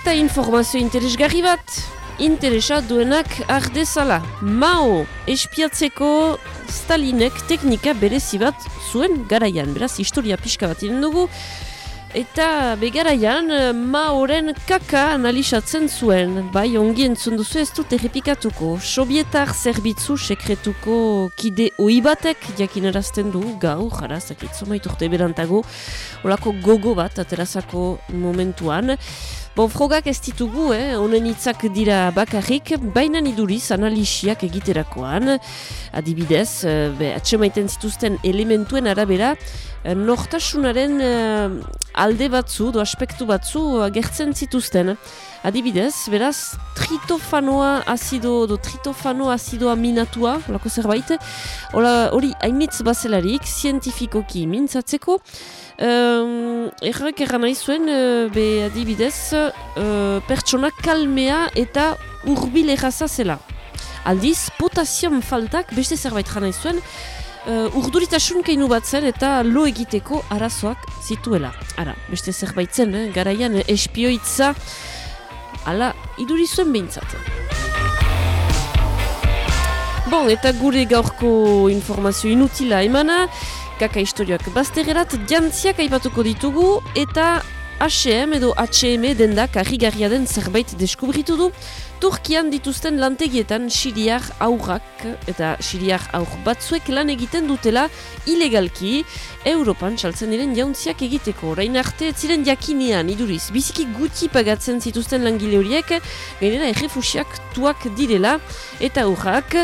Eta informazio interesgarri bat, interesa duenak ardezala. Mao espiatzeko Stalinek teknika berezi bat zuen garaian. Beraz, historia pixka bat dugu. Eta begaraian, Maoren kaka analizatzen zuen. Bai, ongi entzun duzu ez dut errepikatuko. Sobietar zerbitzu sekretuko kide oi batek jakinarazten du gau, jara, zakitzu maiturte berantago, olako gogo bat aterazako momentuan. Bon, frogak ez ditugu, eh? honen hitzak dira bakarrik, baina iduriz analisiak egiterakoan. Adibidez, eh, be, atxemaiten zituzten elementuen arabera, eh, nortasunaren eh, alde batzu, do aspektu batzu, gertzen zituzten. Adibidez, beraz, tritofanoa azido, do tritofano azidoa minatua, lako zerbait, hori hainitz bazelarik, zientifikoki mintzatzeko, Um, Errak erran nahi zuen, uh, be adibidez, uh, pertsona kalmea eta urbil erraza zela. Aldiz, potasium faltak beste zerbait nahi zuen, uh, urduritasun keinu bat zen eta lo egiteko arazoak zituela. Ara, beste zerbait zen, eh? garaian espioitza, ala, iduri zuen behintzat. Bon, eta gure gaurko informazio inutila emana, kaka historioak baztererat jantziak aipatuko ditugu eta H&M edo H&M dendak harrigarria den zerbait deskubritu du Turkian dituzten lantegietan siriar aurrak eta siriar aur batzuek lan egiten dutela ilegalki Europan txaltzen diren jauntziak egiteko. Rain arte ziren jakinean iduriz biziki guti pagatzen zituzten langile horiek gainera errefusiak tuak direla eta aurrak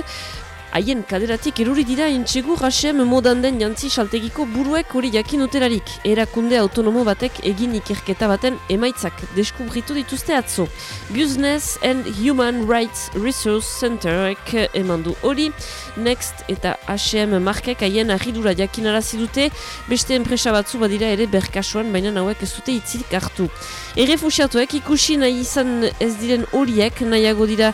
haien kaderatik eruri dira intxegu rasem modan den jantzi saltegiko buruek hori jakin uterarik. Erakunde autonomo batek egin ikerketa baten emaitzak deskubritu dituzte atzo. Business and Human Rights Resource Centerek emandu hori. Next eta HM markek haien arridura jakinarazi dute beste enpresa batzu badira ere berkasuan baina hauek ez dute itzik hartu. Errefusiatuek ikusi nahi izan ez diren horiek nahiago dira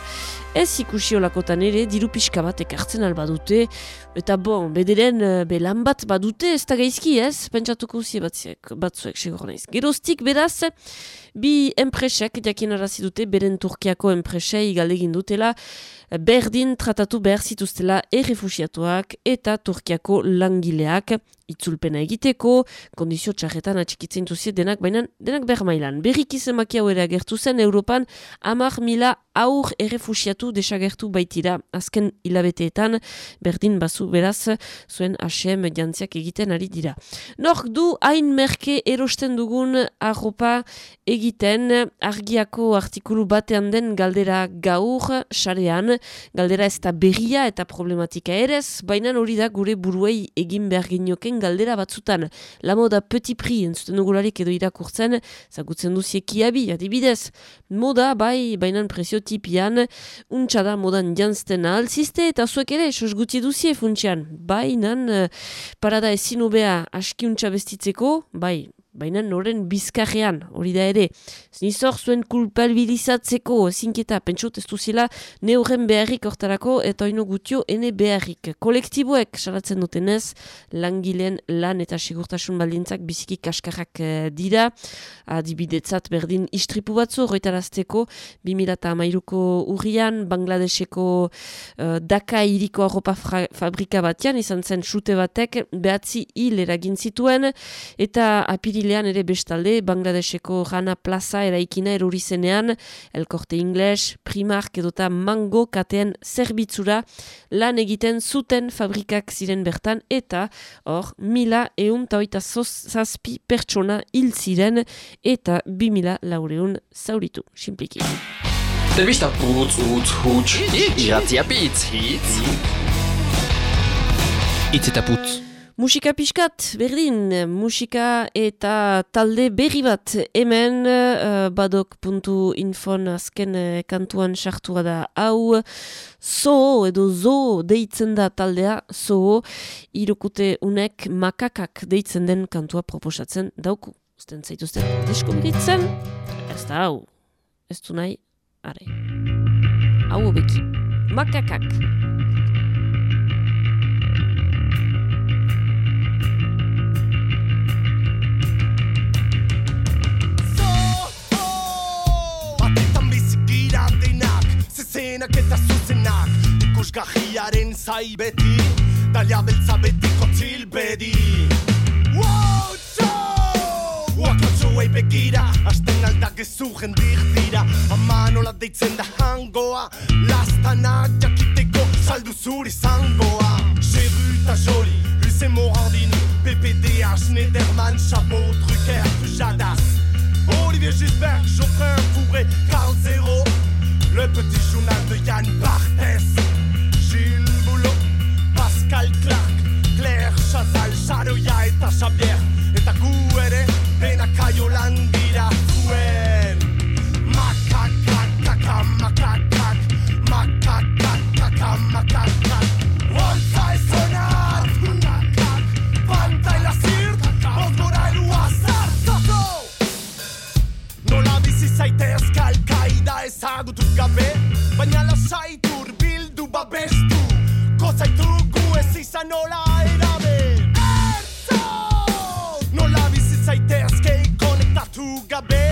Ez ikusi olakotan ere, diru pixka bat ekartzen alba dute, eta bon, bederen, eh, be lan bat badute, ez da gaizki ez, pentsatuko usie batzuek, batzuek segur naiz. Geroztik, beraz, bi enpresek, jakin arazi dute, beren Turkiako enpresei galdegin dutela, berdin tratatu behar zituztela errefusiatuak eta Turkiako langileak itzulpena egiteko, kondizio txarretan atxikitzen duzie denak, baina denak behar mailan. Berrik izemaki hau ere agertu zen, Europan amak mila aur errefusiatu desagertu baitira azken hilabeteetan, berdin bazu beraz, zuen HM jantziak egiten ari dira. Nork du hain merke erosten dugun arropa egiten argiako artikulu batean den galdera gaur, sarean, galdera ez da berria eta problematika erez, baina hori da gure buruei egin behar genioken galdera batzutan. La moda petit pri, entzuten dugularik edo irakurtzen, zagutzen duzieki abi, adibidez. Moda, bai, baina presio tipian, untxada modan jantzten alziste eta zuek ere, sos guti duzie funtsian. Baina, eh, parada ezin ubea aski untxa bestitzeko, bai, baina noren bizkarrean, hori da ere. Nizor zuen kulpabilizatzeko zinketa, pentsut ez duzila ne horren beharrik hortarako eta oino gutio ene beharrik. Kolektiboek salatzen dutenez, langileen lan eta sigurtasun baldintzak biziki kaskarrak uh, dira. Adibidetzat berdin istripu batzu horretarazteko 2008ko urrian, Bangladeseko uh, Daka iriko arropa fabrika batean, izan zen chute batek, behatzi hil eragin zituen, eta apiri apirilean ere bestalde, Bangladeseko Rana Plaza eraikina eruri zenean, elkorte ingles, primark edota mango katean zerbitzura lan egiten zuten fabrikak ziren bertan eta hor mila eun taoita zazpi pertsona hil ziren eta bi mila laureun zauritu, simpliki. Telebista putz, utz, huts, iratzia pitz, hitz. Itz eta putz. Musika pixkat, berdin, musika eta talde berri bat hemen uh, badok.infon azken uh, kantuan sartua da hau zo edo zo deitzen da taldea zo irukute unek makakak deitzen den kantua proposatzen dauku. Zten zaituzten deskubritzen, ez da hau, ez du nahi, are. Hau beki, makakak. Zai beti Dalia beltza Jeru eta Morandini PPDH, Schneiderman, Chabot, Drucker, Jadas. Olivier Gisbert, Fourré, Carl Zero Le petit journal de Yann Barthès. Gilles Boulot, Pascal Clark Claire Chazal, Charoya eta Xavier Eta gu ere, dena kaiolan dira zuen Makakakaka, makakak Makakakaka, makakak ezagutu gabe Baina lasaitur bildu babestu Kozaitugu ez izan nola erabe Erzo! Nola bizi zaitez kei konektatu gabe.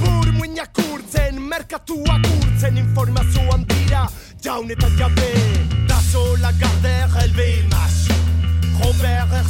Bur muinak urtzen, merkatuak urtzen Informazioan dira jaun eta jabe Daso Lagarder, Elbe Machi Robert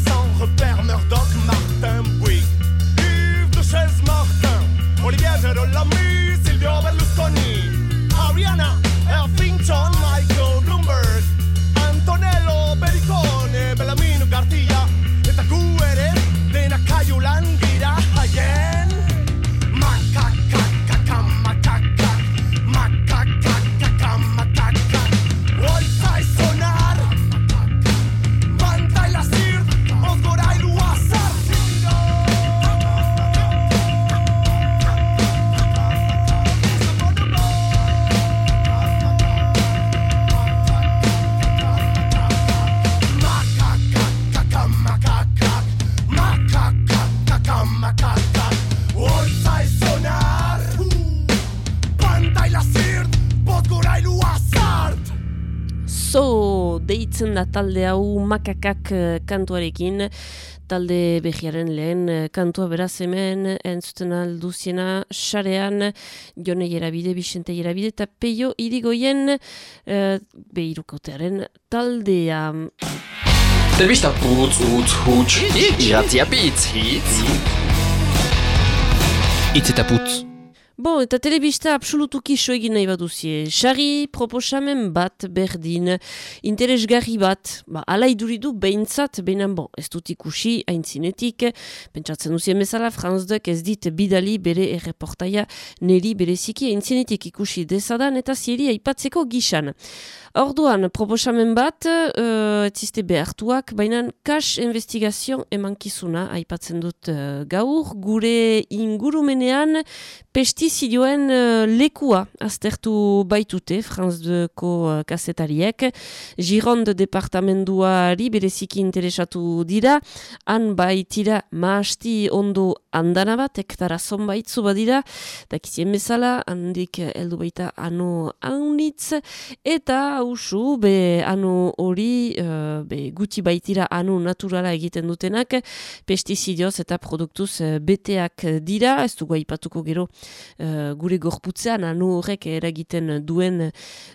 talde hau makakak eh, kantuarekin, talde behiaren lehen eh, kantua beraz hemen entzuten alduziena xarean jone jerabide, Bixente jerabide eta peio irigoien uh, behirukotearen taldea. Telebista putz, utz, huts, irratia bitz, hitz. Itz eta putz. Bon, eta telebista absolutuki so egin nahi baduzie. Xari proposamen bat berdin, interesgarri bat, ba, ala iduridu behintzat, behinan bon, ez dut ikusi aintzinetik, pentsatzen duzien bezala, Franz Duk ez dit bidali bere erreportaia neri bereziki aintzinetik ikusi dezadan eta zieri aipatzeko gisan. Orduan, proposamen bat, uh, etziste behartuak, baina kas investigazion emankizuna aipatzen dut uh, gaur, gure ingurumenean pestizidioen uh, lekua aztertu baitute, Franz Deko uh, kasetariek, Gironde departamenduari bereziki interesatu dira, han baitira maasti ondo andana bat, hektara zonbaitzu badira, dakizien bezala, handik eh, heldu baita ano haunitz, eta hausu, be ano hori, eh, be guti baitira ano naturala egiten dutenak, pestizidioz eta produktuz eh, beteak dira, ez dugu aipatuko gero eh, gure gorputzean ano horrek eragiten duen,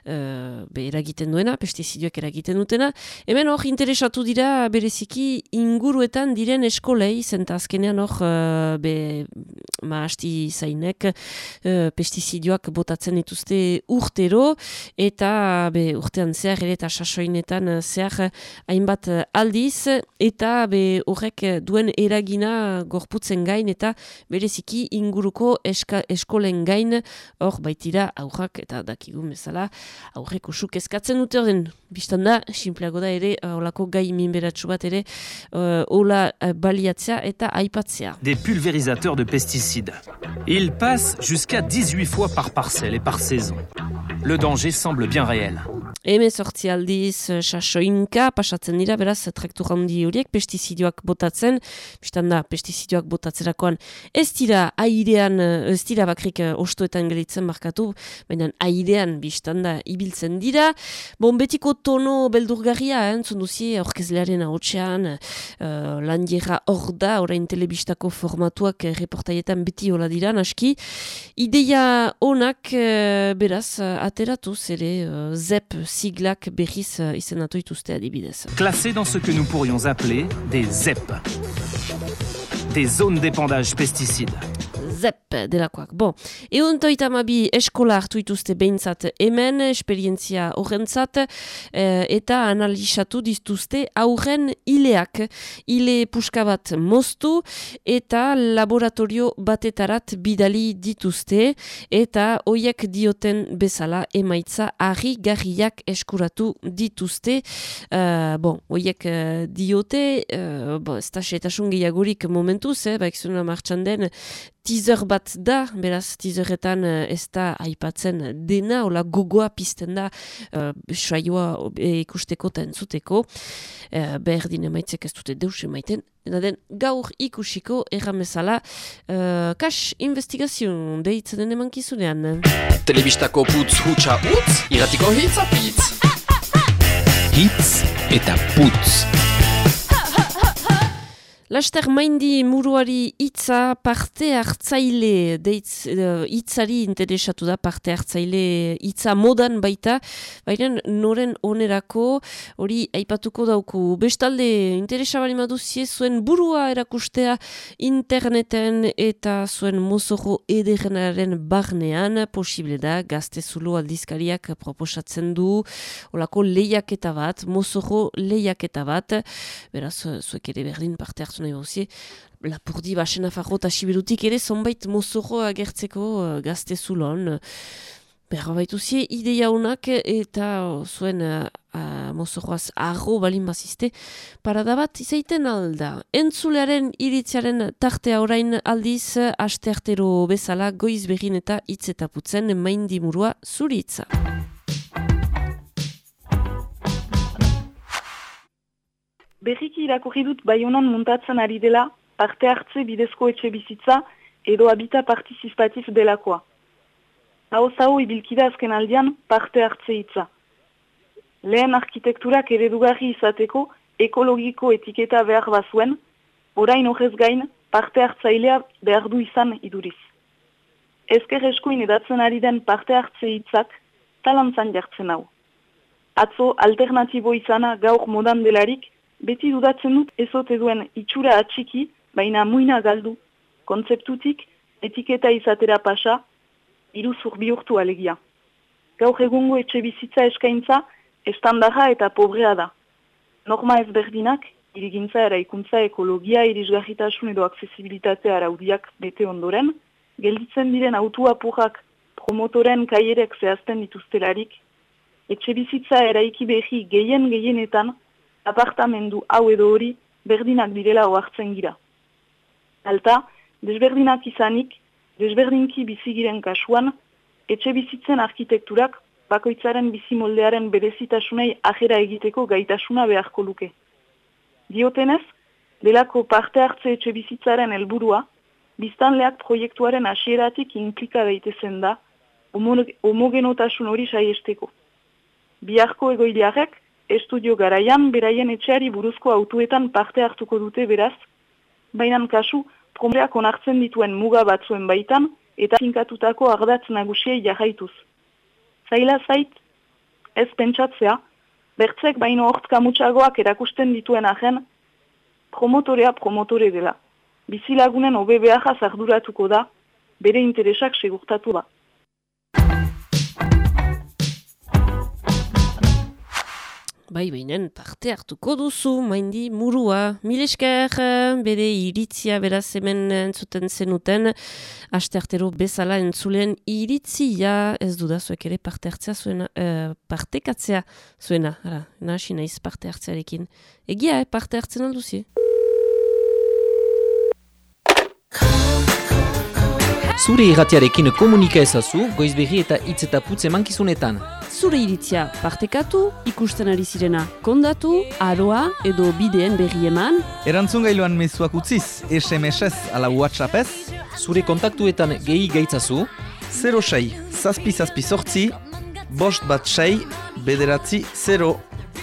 eh, be eragiten duena, pestizidioak eragiten dutena, hemen hor interesatu dira bereziki inguruetan diren eskolei, zenta azkenean hor eh, be maasti zainek uh, pestizidioak botatzen dituzte urtero eta be urtean zehar ere eta sasoinetan eh, zehar hainbat aldiz eta be horrek duen eragina gorputzen gain eta bereziki inguruko eska, eskolen gain hor baitira aurrak eta dakigun bezala aurrek usuk eskatzen dute orden biztan da, simpleago da ere holako gai minberatsu bat ere uh, hola baliatzea eta aipatzea. des pulvérisateurs de pesticides. Ils passent jusqu'à 18 fois par parcelle et par saison. Le danger semble bien réel. Hemezortzi aldiz sasoinka pasatzen dira, beraz, traktur handi horiek pestizidioak botatzen, biztan da, pestizidioak botatzerakoan ez dira airean, ez dira bak bakrik uh, ostoetan gelitzen markatu, baina airean biztan da ibiltzen dira. Bon, betiko tono beldurgarria, eh, entzun duzi, orkezlearen haotxean, uh, lan hor da, orain telebistako formatuak uh, reportaietan beti hola dira, naski. Ideia onak, uh, beraz, uh, ateratu, zere, uh, ZEP siglak berriz uh, izenatu ituzte adibidez. Classé dans ce que nous pourrions appeler des ZEP. Des zones d'épandage pesticides. zep delakoak. Bon, egun toita mabi eskola hartu ituzte behintzat hemen, esperientzia horrentzat, eh, eta analizatu dituzte aurren ileak. Ile puska bat moztu eta laboratorio batetarat bidali dituzte eta hoiek dioten bezala emaitza argi garriak eskuratu dituzte. Uh, bon, hoiek uh, diote, uh, bon, ez da gehiagorik momentuz, eh, ba, martxan den, teaser bat da, beraz teaserretan uh, ez da aipatzen dena, ola gogoa pizten da uh, saioa ikusteko eta entzuteko, uh, behar dine maitzek ez dute deus emaiten, dena den gaur ikusiko erramezala uh, kas investigazion deitzen den emankizunean. Telebistako putz hutsa utz, iratiko hitz apitz. Hitz eta putz. Laster maindi muruari hitza parte hartzaile deitz uh, hitzari interesatu da parte hartzaile hitza modan baita, baina noren onerako hori aipatuko dauku. Bestalde interesa bali maduzie zuen burua erakustea interneten eta zuen mozoro ederrenaren barnean. Posible da gazte zulo aldizkariak proposatzen du olako lehiaketa bat, mozoro lehiaketa bat, beraz zuek ere berdin parte hartu nahi bauzie, lapurdi basen afarro eta siberutik ere zonbait mozoro agertzeko uh, gazte zulon. Berra baitu zie, ideia honak eta zuen uh, uh, mozoroaz arro balin bazizte, parada bat izaiten alda. Entzulearen iritziaren tartea orain aldiz, aste artero bezala, goiz begin eta itzetaputzen maindimurua zuritza. Berriki irakurri dut baionan muntatzen ari dela parte hartze bidezko etxe bizitza edo habita participatif delakoa. Hau zau ibilkida azken aldean parte hartze hitza. Lehen arkitekturak eredugarri izateko ekologiko etiketa behar bazuen, orain horrez gain parte hartzailea behar du izan iduriz. Ezker eskuin edatzen ari den parte hartze hitzak talantzan jartzen hau. Atzo alternatibo izana gaur modan delarik beti dudatzen dut ezote duen itxura atxiki, baina muina galdu, kontzeptutik etiketa izatera pasa, iruzur bihurtu alegia. Gaur egungo etxe bizitza eskaintza, estandarra eta pobrea da. Norma ezberdinak, irigintza eraikuntza ekologia, irisgarritasun edo aksesibilitate araudiak bete ondoren, gelditzen diren autuapurrak promotoren kaierek zehazten dituztelarik, etxe bizitza eraiki behi gehien gehienetan, apartamendu hau edo hori berdinak direla oartzen gira. Alta, desberdinak izanik, desberdinki bizigiren kasuan, etxe bizitzen arkitekturak bakoitzaren bizimoldearen berezitasunei ajera egiteko gaitasuna beharko luke. Diotenez, delako parte hartze etxe bizitzaren helburua, biztanleak proiektuaren hasieratik inklika daitezen da, homogenotasun hori saiesteko. Biharko egoiliarek, estudio garaian beraien etxeari buruzko autuetan parte hartuko dute beraz, baina kasu promeak onartzen dituen muga batzuen baitan eta finkatutako ardatz nagusiei jarraituz. Zaila zait, ez pentsatzea, bertzek baino hort kamutsagoak erakusten dituen ahen, promotorea promotore dela. Bizilagunen obe beharra zarduratuko da, bere interesak segurtatu da. Bai, bainen parte hartuko duzu, maindi murua. Milesker, bere iritzia beraz hemen entzuten zenuten, aste artero bezala entzulen iritzia, ez dudazuek ere parte hartzea zuena, uh, partekatzea zuena, ara, nahasi naiz parte hartzearekin. Egia, eh, parte hartzen alduzi. Zure irratiarekin komunika ezazu, goizberri eta hitz eta putz emankizunetan zure iritzia partekatu, ikusten ari zirena kondatu, aroa edo bideen berri eman. Erantzun gailuan mezuak utziz, SMS-ez ala WhatsApp-ez, Zure kontaktuetan gehi gaitzazu, 06, zazpi zazpi sortzi, bost bat sei, bederatzi 0.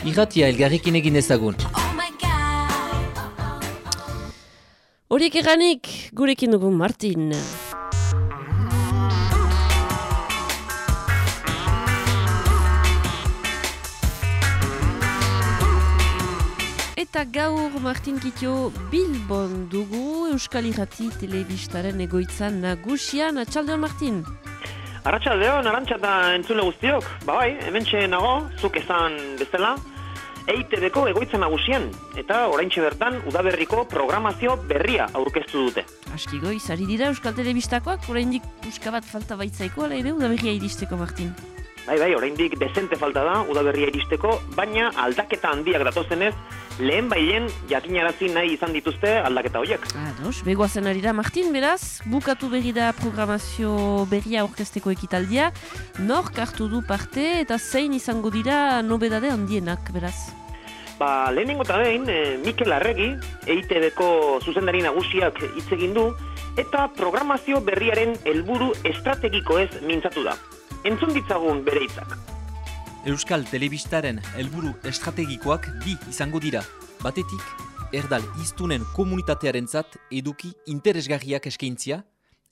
irratia elgarrekin egin ezagun. Horiek eranik, gurekin dugu Martin. Eta gaur Martin Kitio Bilbon dugu Euskal Irrati Telebistaren egoitzan nagusian. Atxaldeon Martin. Arratxaldeo, narantxa eta entzule guztiok. Ba bai, hemen nago, zuk esan bezala, EITB-ko egoitza nagusian. Eta oraintxe bertan, udaberriko programazio berria aurkeztu dute. Aski goiz, ari dira Euskal Telebistakoak, oraindik puska bat falta baitzaiko, ala ere, udaberria iristeko Martin. Bai, bai, oraindik dezente falta da udaberria iristeko, baina aldaketa handiak datozenez, lehen bailen jakinarazi nahi izan dituzte aldaketa horiek. Ados, begoazen ari da Martin, beraz, bukatu berri da programazio berria aurkezteko ekitaldia, nork hartu du parte eta zein izango dira nobedade handienak, beraz. Ba, lehenengo eta behin, eh, Mikel Arregi, EITB-ko zuzendari nagusiak hitz egin du, eta programazio berriaren helburu estrategiko ez mintzatu da. Entzun ditzagun bere hitzak. Euskal Telebistaren helburu estrategikoak bi izango dira. Batetik, erdal iztunen komunitatearentzat eduki interesgarriak eskaintzia,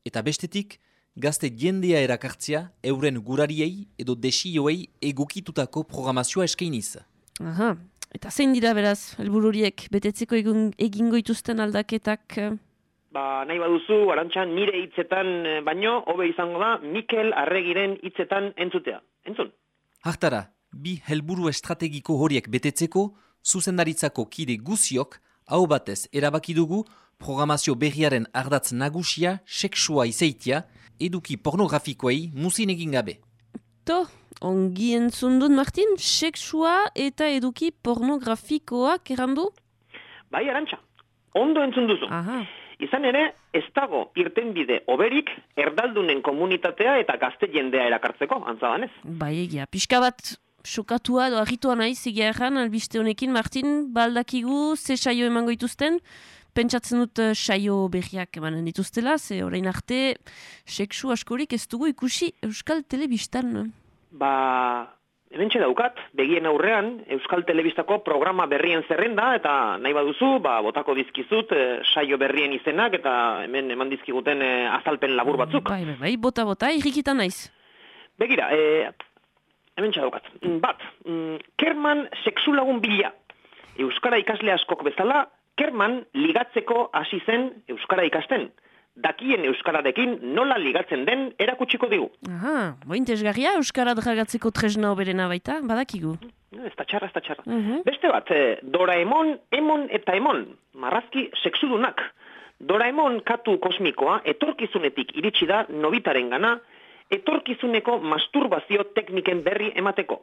eta bestetik, gazte jendea erakartzia euren gurariei edo desioei egokitutako programazioa eskainiz. Aha, eta zein dira beraz, helbururiek betetzeko egingo ituzten aldaketak... Ba, nahi baduzu, arantxan nire hitzetan eh, baino, hobe izango da, Mikel Arregiren hitzetan entzutea. Entzun. Hartara, bi helburu estrategiko horiek betetzeko, zuzendaritzako kide guziok, hau batez erabaki dugu, programazio berriaren ardatz nagusia, seksua izeitia, eduki pornografikoei muzin egin gabe. To, ongi entzun dut Martin, seksua eta eduki pornografikoak errandu? Bai, arantxa. Ondo entzun duzu. Aha, Izan ere, ez dago irtenbide oberik erdaldunen komunitatea eta gazte jendea erakartzeko, antzabanez. bai egia, pixka bat xokatua edo argitua naiz egia erran, albiste honekin, Martin, baldakigu, ze saio emango dituzten, pentsatzen dut eh, saio berriak emanen dituztela, ze orain arte, seksu askorik ez dugu ikusi Euskal Telebistan. Ba, hemen daukat, begien aurrean, Euskal Telebistako programa berrien zerrenda, eta nahi baduzu, ba, botako dizkizut eh, saio berrien izenak, eta hemen eman dizkiguten eh, azalpen labur batzuk. Bai, bai, bai, bota, bota, irrikita naiz. Begira, e, hemen daukat. Mm, Bat, mm, Kerman sexulagun bila. Euskara ikasle askok bezala, Kerman ligatzeko hasi zen Euskara ikasten. Dakien Euskararekin nola ligatzen den erakutsiko digu. Aha, bo interesgarria, Euskara dragatzeko tresna oberena baita, badakigu. Ez da txarra, ez da txarra. Mhm. Beste bat, eh, Doraemon, Emon eta Emon, marrazki sexudunak. Doraemon katu kosmikoa etorkizunetik iritsi da nobitaren gana, etorkizuneko masturbazio tekniken berri emateko.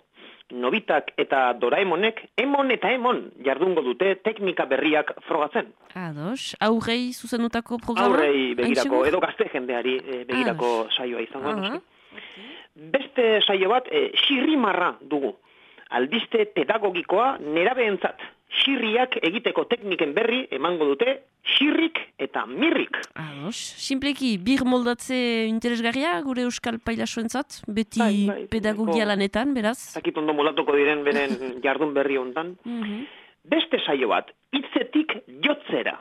Nobitak eta Doraemonek Emon eta Emon jardungo dute teknika berriak frogatzen. Ados, aurrei zuzendutako programa? Aurrei begirako, edo gazte jendeari eh, begirako saioa izango. Beste saio bat, e, xirrimarra dugu. Albiste pedagogikoa nerabeentzat. Xirriak egiteko tekniken berri emango dute xirrik eta mirrik. Ados, simpleki, bir moldatze interesgarria gure Euskal Pailasoentzat, beti Bai, bai, pedagogia lanetan, beraz? Zakit ondo moldatuko diren beren jardun berri hontan. Mhm. Beste saio bat, hitzetik jotzera.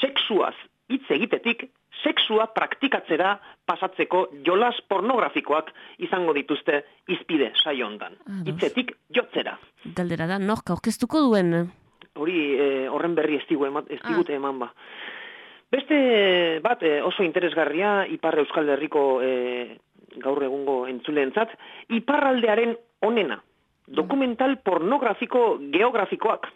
Sexuaz hitz egitetik, sexua praktikatzera pasatzeko jolas pornografikoak izango dituzte izpide saio hontan. Ados. Hitzetik jotzera. Galdera da, nork aurkeztuko duen? Hori eh, horren berri ez, digu ez digute eman ba. Beste bat eh, oso interesgarria Ipar Euskal Herriko eh, gaur egungo entzuleentzat, iparraldearen onena. Dokumental pornografiko geografikoak.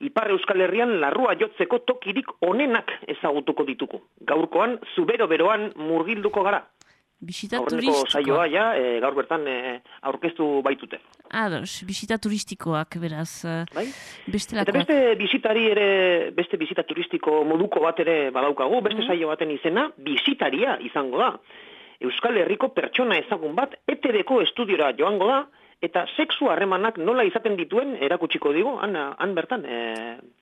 Ipar Euskal Herrian larrua jotzeko tokirik onenak ezagutuko ditugu. Gaurkoan, zubero-beroan murgilduko gara. Bisita Aurreneko turistikoa. saioa ja, eh, gaur bertan eh, aurkeztu baitute. Ados, bisita turistikoak, beraz. eh, Bai? Eta Bestelakoak. beste bisitari ere, beste bisita turistiko moduko bat ere badaukagu, beste Mhm. saio baten izena, bisitaria izango da. Euskal Herriko pertsona ezagun bat, ETV-ko estudiora joango da, eta sexu harremanak nola izaten dituen erakutsiko digu, han, han bertan, e,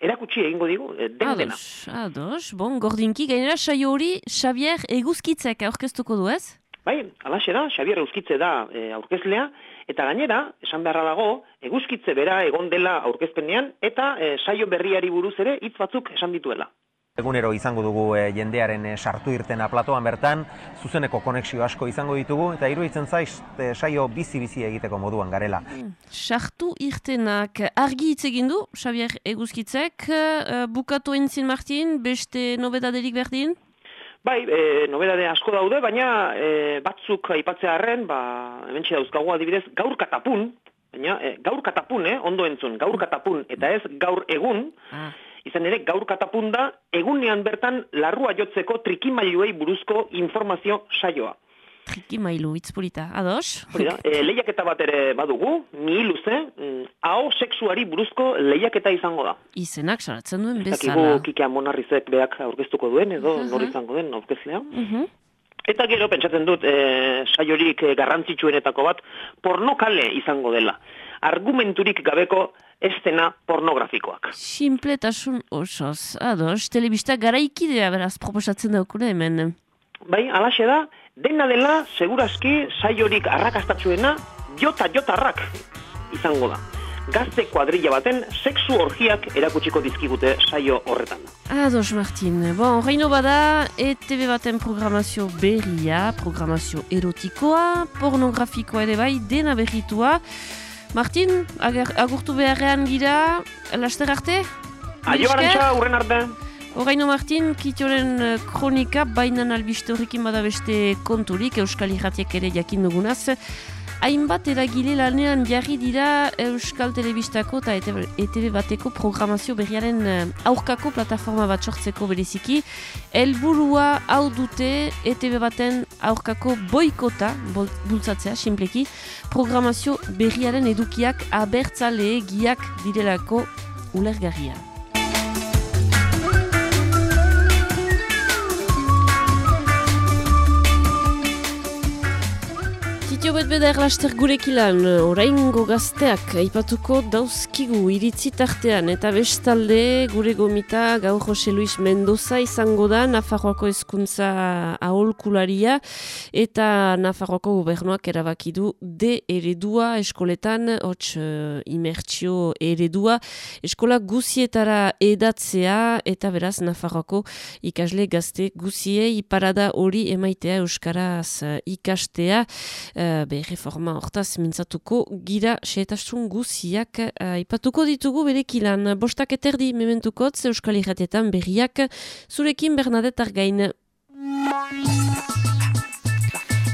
erakutsi egingo digu, e, den dena. Ados, ados, bon, gordinki, gainera saio hori Xavier eguzkitzek aurkeztuko du ez? Bai, alaxe da, Xavier eguzkitze da e, aurkezlea, eta gainera, esan beharra dago, eguzkitze bera egon dela aurkezpenean, eta e, saio berriari buruz ere hitz batzuk esan dituela. Egunero izango dugu e, jendearen e, sartu irtena platoan bertan, zuzeneko konexio asko izango ditugu, eta iruditzen zaiz, e, saio bizi-bizi egiteko moduan garela. Hmm. Sartu irtenak argi hitz egin du, Xavier Eguzkitzek, uh, bukatu entzin Martin, beste nobedaderik berdin? Bai, e, nobedade asko daude, baina e, batzuk aipatzea harren, ba, hemen dauzkagu adibidez, gaur katapun, baina e, gaur katapun, eh, ondo entzun, gaur katapun, eta ez gaur egun, ah izan ere gaur katapunda egunean bertan larrua jotzeko trikimailuei buruzko informazio saioa. Trikimailu, itzpurita, ados? Hori e, lehiaketa bat ere badugu, mi luze, mm, hau sexuari buruzko lehiaketa izango da. Izenak saratzen duen bezala. Zakigu kikea monarrizek beak aurkeztuko duen, edo uh -huh. izango den aurkezlea. Uh Eta gero, pentsatzen dut, e, saiorik e, garrantzitsuenetako bat, pornokale izango dela. Argumenturik gabeko estena pornografikoak. Simpletasun osoz, ados, telebista garaikidea beraz proposatzen daukune hemen. Bai, alaxe da, dena dela, segurazki, saiorik arrakastatzuena, jota jotarrak izango da. Gazte kuadrilla baten, sexu orgiak erakutsiko dizkigute saio horretan. Ados, Martin. Bon, reino bada, ETV baten programazio berria, programazio erotikoa, pornografikoa ere bai, dena berritua, Martin, ager, agurtu beharrean gira, laster arte? Aio garantza, urren arte. Horaino Martin, kitioren eh, kronika, bainan albiste horrekin bada beste konturik, Euskal Iratiek ere jakin dugunaz hainbat eragile lanean jarri dira Euskal Telebistako eta ETV bateko programazio berriaren eh, aurkako plataforma bat sortzeko bereziki. Elburua hau dute ETV baten aurkako boikota bultzatzea, simpleki, programazio berriaren edukiak abertzale giak direlako ulergarria. Kitio bet beda erlaster gurekilan, oraingo gazteak aipatuko dauzkigu iritzi tartean. Eta bestalde gure gomita gaur Jose Luis Mendoza izango da Nafarroako ezkuntza aholkularia. Eta Nafarroako gobernuak erabakidu de eredua eskoletan, hots uh, imertsio eredua, eskola guzietara edatzea eta beraz Nafarroako ikasle gazte guziei parada hori emaitea Euskaraz uh, ikastea, uh, be reforma hortaz mintzatuko gira seetasun guziak uh, ipatuko ditugu berekilan. Bostak eterdi mementukotz Euskal Iratetan berriak zurekin Bernadette Argain.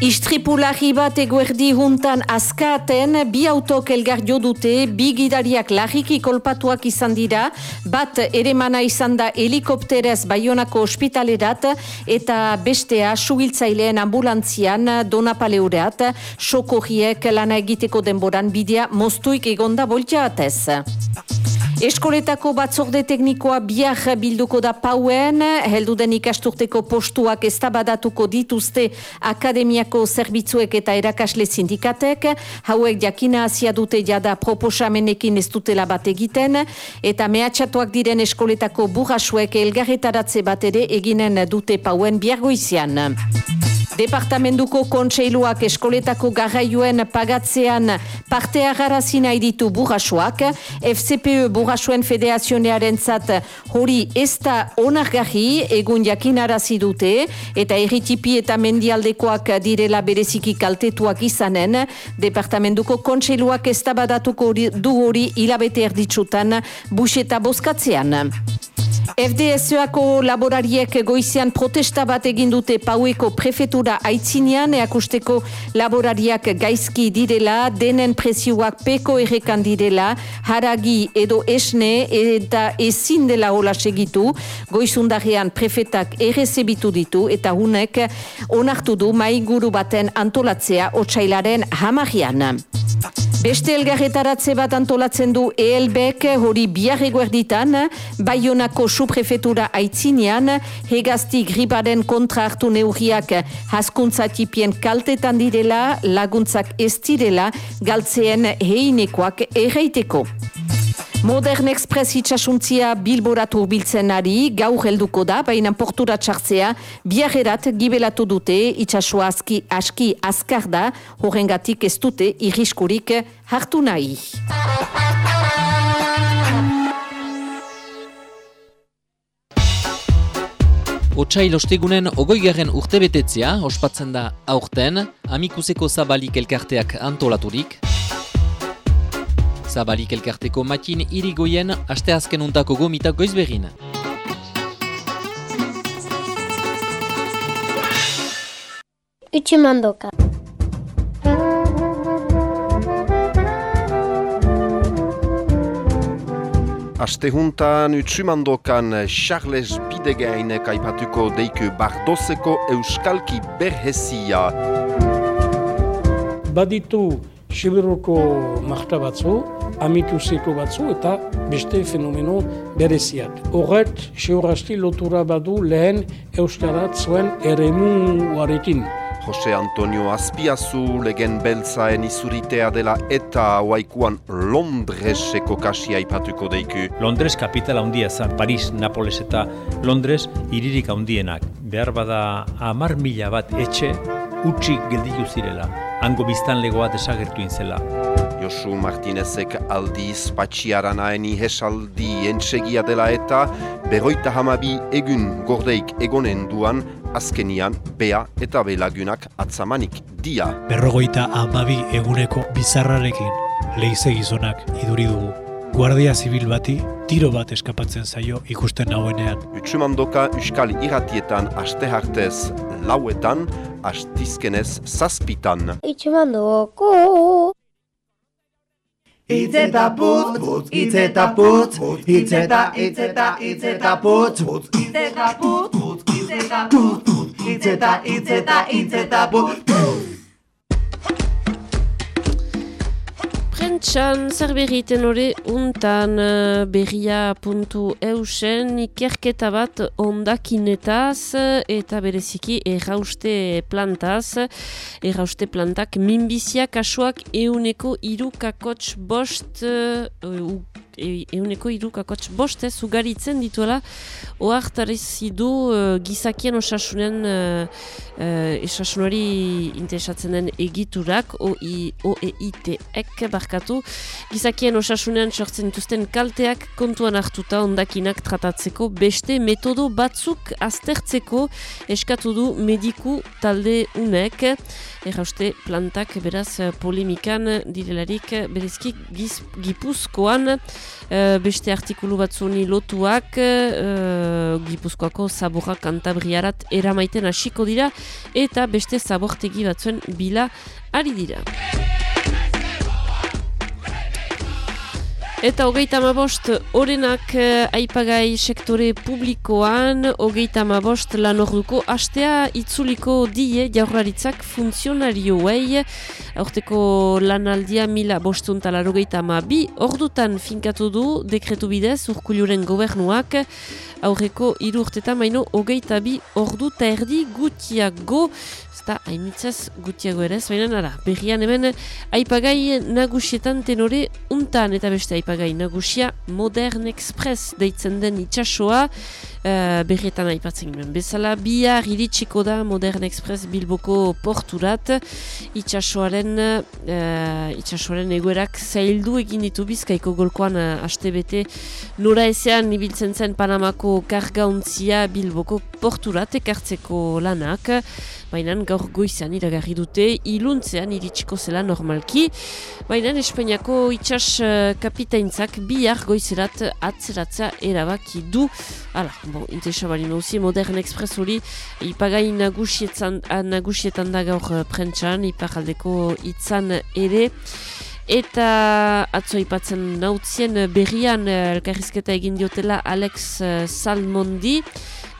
Istripulari bat eguerdi juntan azkaten, bi autok elgar jo dute, bi gidariak lagiki kolpatuak izan dira, bat ere mana izan da helikopterez baionako ospitalerat, eta bestea suhiltzaileen ambulantzian donapaleureat, sokorriek lana egiteko denboran bidea moztuik egonda boltiatez. Eskoletako batzorde teknikoa biak bilduko da pauen, helduden ikasturteko postuak eztabadatuko dituzte akademiako zerbitzuek eta erakasle sindikatek, hauek jakina hasia dute jada proposamenekin ez dutela bat egiten, eta mehatxatuak diren eskoletako burrasuek elgarretaratze bat ere eginen dute pauen biargoizian. Departamentuko kontseiluak eskoletako garraioen pagatzean parte agarazi nahi ditu burrasuak, FCPE burrasuen federazionearen zat hori ez da onargarri egun jakinarazi dute, eta erritipi eta mendialdekoak direla bereziki kaltetuak izanen, Departamentuko kontseiluak ez du hori hilabete erditsutan buseta boskatzean. FDSOako laborariek goizean protesta bat egin dute paueko prefetura aitzinean eakusteko laborariak gaizki direla, denen presioak peko errekan direla, haragi edo esne eta ezin dela hola segitu, goizundarean prefetak errezebitu ditu eta hunek onartu du maiguru baten antolatzea otsailaren hamarian. Beste elgarretaratze bat antolatzen du ELBek hori biar eguerditan, Bayonako suprefetura aitzinean, hegazti griparen kontra hartu neurriak haskuntza tipien kaltetan direla, laguntzak ez direla, galtzeen heinekoak erreiteko. Modern Express itxasuntzia bilboratu biltzen ari, gaur helduko da, baina portura txartzea, biarrerat gibelatu dute itxasua aski, aski askar da, horrengatik ez dute irriskurik hartu nahi. Otsail ostegunen ogoigarren urtebetetzea, ospatzen da aurten, amikuseko zabalik elkarteak antolaturik, Zabalik elkarteko matin irigoien aste azken untako gomitak goiz behin. Utsi mandoka. Aste juntan utsumandokan Charles Bidegain kaipatuko deiku Bardoseko Euskalki Berhezia. Baditu Sibiruko marta batzu, amituseko batzu eta beste fenomeno bereziak. Horret, seurasti lotura badu lehen euskarat zuen eremuarekin. Jose Antonio Azpiazu, legen beltzaen izuritea dela eta waikuan Londreseko kasia ipatuko deiku. Londres kapitala handia zen, Paris, Napoles eta Londres iririk handienak. Behar bada amar mila bat etxe utxik gelditu zirela. Hango biztan legoa desagertu inzela. Josu Martinezek aldiz patxiaranaen ihesaldi entsegia dela eta berroita hamabi egun gordeik egonen duan azkenian bea eta belagunak atzamanik dia. Berrogoita hamabi eguneko bizarrarekin leize gizonak iduri dugu. Guardia zibil bati tiro bat eskapatzen zaio ikusten nauenean. Utsumandoka Euskal Iratietan aste hartez lauetan, astizkenez zazpitan. Utsimandoko! Itz eta putz, putz, itz eta putz, itz eta, itz eta, itz eta putz, putz, itz eta putz, putz, itz eta putz, itz eta, itz eta, itz eta putz, Prentxan, zer berriten hori untan uh, berria puntu eusen ikerketa bat ondakinetaz eta bereziki errauste plantaz. Errauste plantak minbizia kasuak euneko irukakotx bost uh, euneko irukakotx bostez ugaritzen dituela. Oartarizi du uh, gizakien osasunen uh, uh, esasunari interesatzen den egiturak OEIT-ek barkatu. Gizakien osasunean sortzen dituzten kalteak kontuan hartuta ondakinak tratatzeko beste metodo batzuk aztertzeko eskatu du mediku talde unek. Errauste plantak beraz polemikan direlarik berezki gipuzkoan uh, beste artikulu batzuni lotuak uh, Gipuzkoako zaborra kantabriarat eramaiten hasiko dira eta beste zabortegi batzuen bila ari dira. Eta hogeita bost orenak eh, aipagai sektore publikoan, hogeita bost lan orduko astea itzuliko die jaurlaritzak funtzionarioei. Aurteko lanaldia mila bostuntala hogeita bi ordutan finkatu du dekretu bidez urkuluren gobernuak aurreko irurtetan maino hogeita bi ordu eta erdi gutiago eta hainitzaz gutiago ere, baina nara, berrian hemen aipagai nagusietan tenore untan eta beste aipagai nagusia Modern Express deitzen den itxasoa uh, berrietan aipatzen ginen. Bezala, bihar iritsiko da Modern Express Bilboko porturat itxasoaren uh, itxasoaren egoerak zaildu egin ditu bizkaiko golkoan uh, aste bete nora ezean ibiltzen zen Panamako kargauntzia Bilboko porturat ekartzeko lanak baina gaur goizan iragarri dute, iluntzean iritsiko zela normalki, baina Espainiako itxas uh, kapitaintzak bihar goizerat atzeratza erabaki du. Hala, bon, interesa bali Modern Express hori, ipagai nagusietan, nagusietan da gaur uh, prentxan, ipakaldeko itzan ere, Eta atzo ipatzen nautzien berrian elkarrizketa egin diotela Alex Salmondi,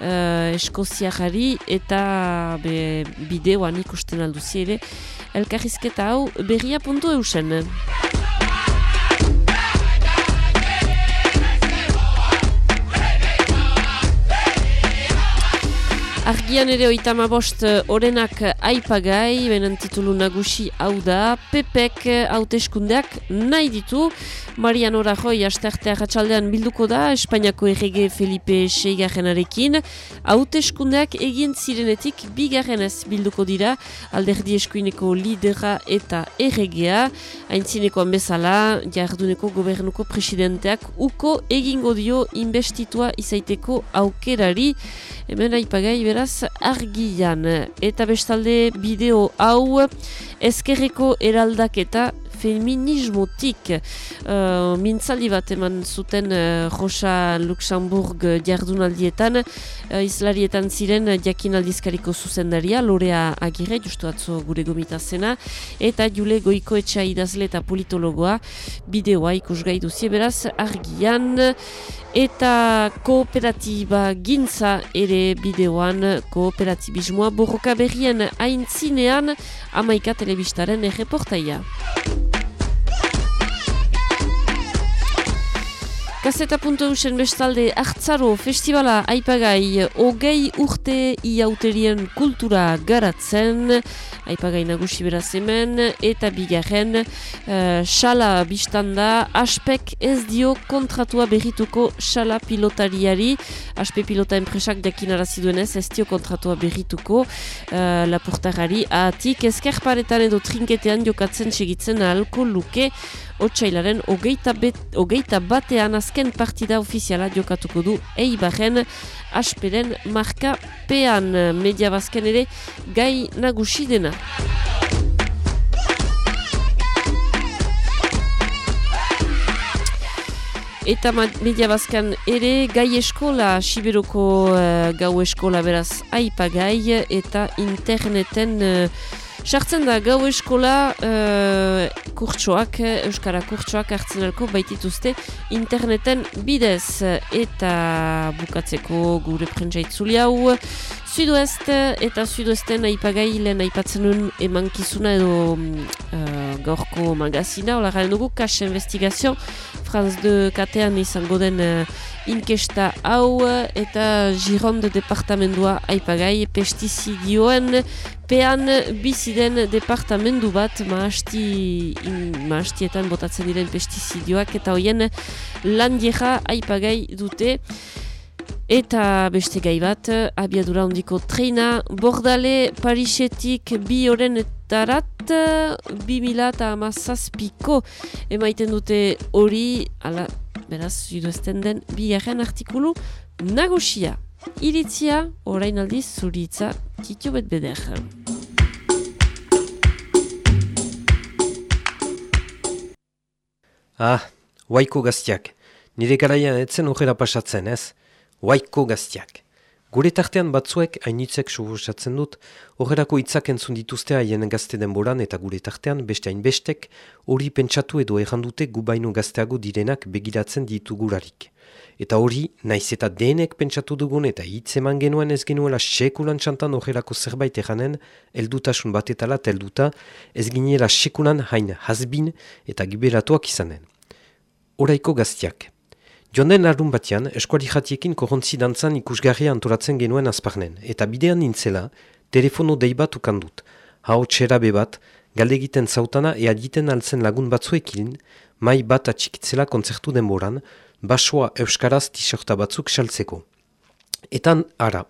uh, eskoziakari eta be, bideoan ikusten alduzi ere elkarrizketa hau berria puntu eusen. Argian ere oitama bost eh, orenak aipagai, benen titulu nagusi hau da, Pepek hauteskundeak nahi ditu, Mariano Rajoy asteartea ratxaldean bilduko da, Espainiako errege Felipe Seigarrenarekin, hauteskundeak egin zirenetik bigarrenez bilduko dira, alderdi eskuineko lidera eta erregea, haintzinekoan bezala, jarduneko gobernuko presidenteak uko egingo dio investitua izaiteko aukerari, hemen aipagai bera beraz argian. Eta bestalde bideo hau ezkerreko eraldaketa feminismotik. Uh, mintzali bat eman zuten uh, Rosa Luxemburg jardunaldietan, uh, izlarietan ziren jakin aldizkariko zuzendaria, Lorea Agire, justu atzo gure gomita zena, eta Jule Goiko etxa idazle eta politologoa bideoa ikusgai duzie beraz argian eta kooperatiba gintza ere bideoan kooperatibismoa borroka berrien aintzinean amaika telebistaren erreportaia. Gazeta puntu eusen bestalde hartzaro festivala aipagai hogei urte iauterien kultura garatzen. Aipagai nagusi beraz hemen eta bigarren uh, xala biztanda aspek ez dio kontratua berrituko xala pilotariari. Aspe pilota enpresak jakinarazi duenez ez dio kontratua berrituko uh, lapurtarari atik ezkerparetan edo trinketean jokatzen segitzen ahalko luke Otsailaren hogeita, hogeita batean azken partida ofiziala jokatuko du Eibarren asperen marka pean media bazken ere gai nagusi dena. Eta media bazkan ere gai eskola, Siberoko uh, gau eskola beraz aipagai eta interneten uh, Sartzen da, gau eskola uh, kurtsoak, Euskara kurtsoak hartzen alko baitituzte interneten bidez eta bukatzeko gure prentsaitzuli hau. Sudoest eta Sudoesten aipagai lehen aipatzen nuen emankizuna edo uh, gaurko magazina, hola garen dugu, Cash Investigazio, Franz de Katean izango den uh, inkesta hau eta Gironde departamendua aipagai pestizidioen pean biziden departamendu bat maasti, maastietan botatzen diren pestizidioak eta hoien landiera aipagai dute eta beste gai bat abiadura hondiko treina bordale parisetik bi oren etarat bi mila eta amazazpiko emaiten dute hori ala beraz ziduzten den bi artikulu nagusia iritzia orain aldiz zuritza kitio bet beder. Ah, waiko gaztiak. Nire garaian etzen ojera pasatzen, ez? Waiko gaztiak. Gure tartean batzuek hainitzek subusatzen dut, horrelako hitzak entzun dituzte haien gazte denboran eta gure tartean beste hainbestek hori pentsatu edo errandute gubaino gazteago direnak begiratzen ditugurarik. Eta hori, naiz eta denek pentsatu dugun eta hitz eman genuen ez genuela sekulan txantan horrelako zerbait eranen, eldutasun batetala eta elduta, ez ginela sekulan hain hasbin eta giberatuak izanen. Horaiko gaztiak. Jonden larun batean, eskuali jatiekin korontzi dantzan ikusgarria antolatzen genuen azparnen, eta bidean nintzela, telefono dei bat ukandut. Hau txera bebat, galdegiten zautana ea diten altzen lagun batzuekin, mai bat atxikitzela kontzertu denboran, basoa euskaraz tisorta batzuk saltzeko. Etan ara,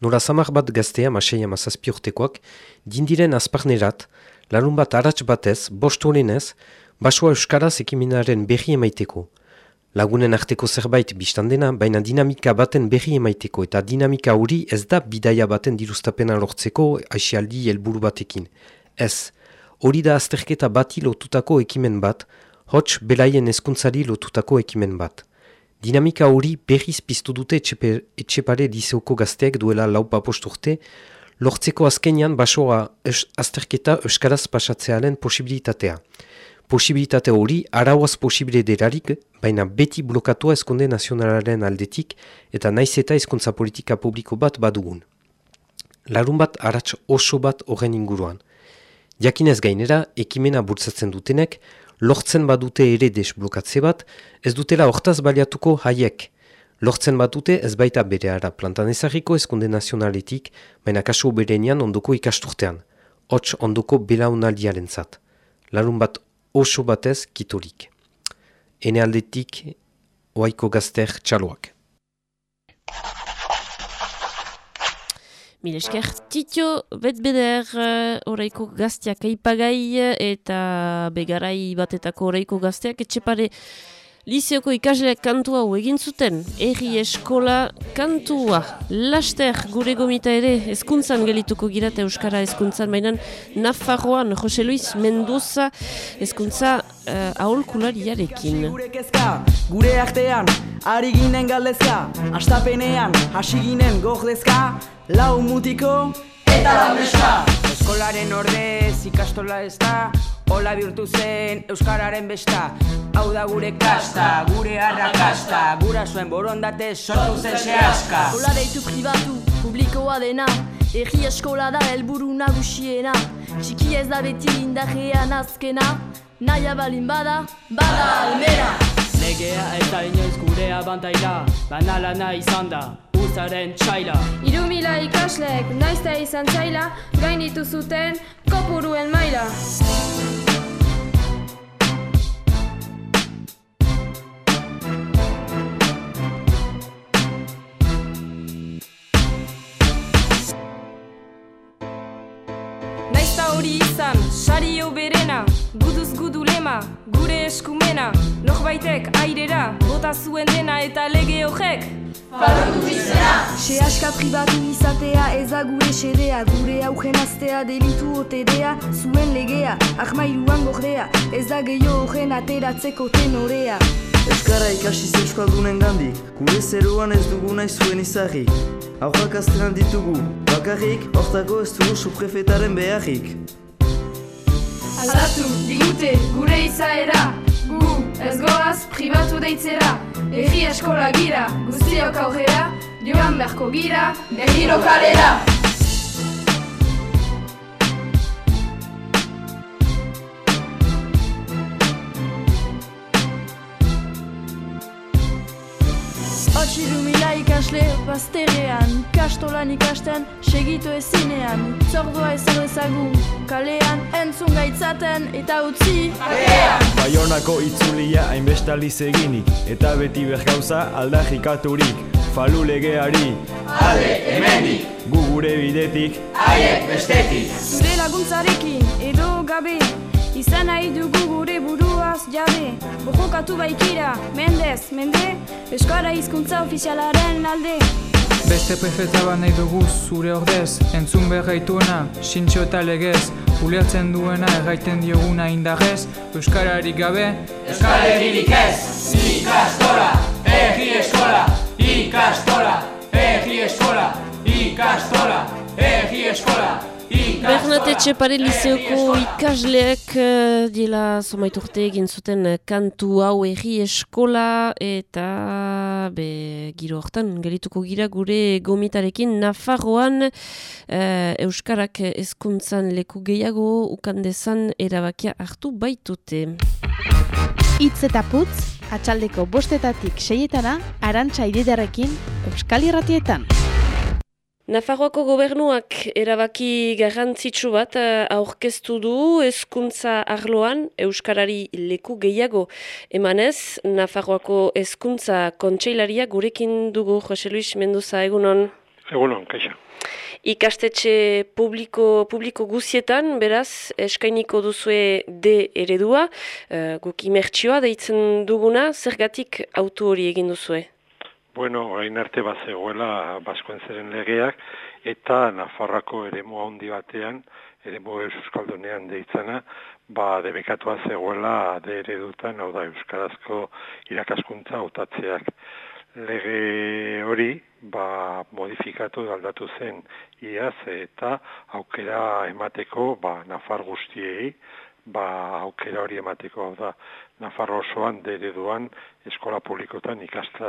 nola samar bat gaztea maseia mazazpi urtekoak, dindiren azparnerat, larun bat aratz batez, bost horenez, basoa euskaraz ekiminaren berri emaiteko. Lagunen arteko zerbait biztan dena, baina dinamika baten berri emaiteko eta dinamika hori ez da bidaia baten dirustapena lortzeko aixialdi helburu batekin. Ez, hori da azterketa bati lotutako ekimen bat, hots belaien eskuntzari lotutako ekimen bat. Dinamika hori berriz piztu dute etxepare dizeoko gazteak duela laupa posturte, lortzeko azkenian basoa azterketa euskaraz pasatzearen posibilitatea. Posibilitate hori arauaz posibile derarik, baina beti blokatua eskonde nazionalaren aldetik eta naiz eta eskuntza politika publiko bat badugun. Larun bat arats oso bat horren inguruan. Jakinez gainera, ekimena burtsatzen dutenek, lortzen badute ere desblokatze bat, ez dutela hortaz baliatuko haiek. Lortzen badute ez baita bere ara plantan eskunde nazionaletik, baina kaso berenian ondoko ikasturtean. Hots ondoko belaunaldiaren zat. Larun bat oso batez kitolik. Ene aldetik, oaiko gazter txaloak. Mil esker, titio betbeder horreiko uh, gazteak eipagai eta begarai batetako horreiko gazteak etxepare Lizeoko ikasleak kantu hau egin zuten, erri eskola kantua. Laster gure gomita ere, ezkuntzan gelituko girata Euskara ezkuntzan, baina Nafarroan, Jose Luis Mendoza, ezkuntza uh, aholkulariarekin. Gure artean, ari ginen galdezka, astapenean, hasi ginen gordezka, lau mutiko, eta lameska. Eskolaren ordez ikastola ez da, Ola bihurtu zen Euskararen besta. Hau da gure kasta, gure arrakasta Gura zuen borondate sortu zen sehaska Ola deitu privatu, publikoa dena Eri eskola da helburu nagusiena. Txiki ez da beti indarrean azkena Naia balin bada, bada almera Legea eta inoiz gure abantaila Banala nahi izan da, uzaren txaila. Iru mila ikaslek, naizta izan txaila Gainitu zuten, kopuruen maila hori izan, sario berena, guduz gudu lema, gure eskumena, norbaitek airera, bota zuen dena eta lege horrek. Bizena! Se aska pribatu izatea ez da gure xedea, gure augen aztea delitu otedea, zuen legea, ahmailuan gordea, ez da gehiago horren ateratzeko tenorea. Euskara ikasi zeuskaldunen gandik, gure zeruan ez duguna izuen izahik. Aurrak aztenan ditugu, bakarrik, hortako ez dugu suprefetaren beharrik. Aldatu, digute, gure izaera, gu, ez goaz, pribatu deitzera. Egi eskola gira, guztiok aurrera, joan beharko gira, berriro kalera. Ikasle bazterrean, kastolan ikasten, segitu ezinean, zordua ezagu, kalean, entzun gaitzaten eta utzi. Kalean! Baionako itzulia hainbestaliz eginik, eta beti bergauza aldarrikaturik, falu legeari. Ale, hemenik! Gu gure bidetik, haiek bestetik! Zure laguntzarekin, edo gabe, Izan nahi dugu gure buruaz jabe. Bojokatu baikira, mendez, mende? Euskara hizkuntza ofizialaren alde. Beste prefeta bat nahi dugu zure ordez Entzun berraituena, sintxo eta legez. Ulertzen duena erraiten dioguna indarrez Euskararik gabe Euskararik ez Ikastola, Bernate Txepare Lizeoko ikasleak uh, dila somaiturte egin zuten kantu hau erri eskola eta be, giro hortan gelituko gira gure gomitarekin Nafarroan uh, Euskarak ezkuntzan leku gehiago ukandezan erabakia hartu baitute. Itz eta putz, atxaldeko bostetatik seietana, arantxa ididarekin Euskal Irratietan. Nafarroako gobernuak erabaki garrantzitsu bat uh, aurkeztu du hezkuntza arloan euskarari leku gehiago emanez Nafarroako hezkuntza kontseilaria gurekin dugu Jose Luis Mendoza egunon. Egunon, kaisa. Ikastetxe publiko, publiko guzietan, beraz, eskainiko duzue D eredua, uh, guk imertsioa deitzen duguna, zergatik autu hori egin duzue? Bueno, orain arte bat zegoela Baskoen zeren legeak, eta Nafarrako eremu handi batean, eremu Euskaldunean deitzana, ba, debekatua zegoela de eredutan, hau da, Euskarazko irakaskuntza autatzeak. Lege hori, ba, modifikatu aldatu zen iaz, eta aukera emateko, ba, Nafar guztiei, ba aukera hori emateko da Nafarro osoan dereduan eskola publikotan ikasta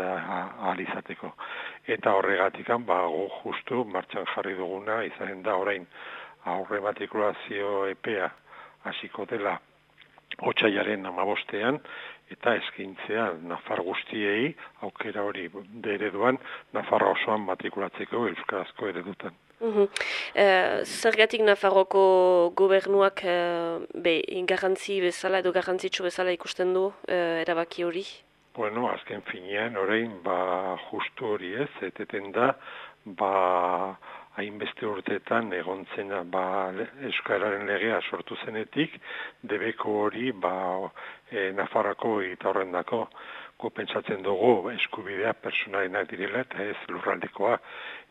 alizateko. Eta horregatikan ba justu martxan jarri duguna izanen da orain aurre matrikulazio epea hasiko dela otxaiaren amabostean, eta eskintzea Nafar guztiei aukera hori ereduan Nafarra osoan matrikulatzeko euskarazko eredutan. Uh zergatik Nafarroko gobernuak uh, be, garrantzi bezala edo garrantzitsu bezala ikusten du uh, erabaki hori? Bueno, azken finean, orain, ba, justu hori ez, eteten da, ba, hainbeste urteetan egon zena ba, Euskararen legea sortu zenetik, debeko hori ba, e, Nafarrako eta horren dako, pentsatzen dugu eskubidea personalenak direla eta ez lurraldekoa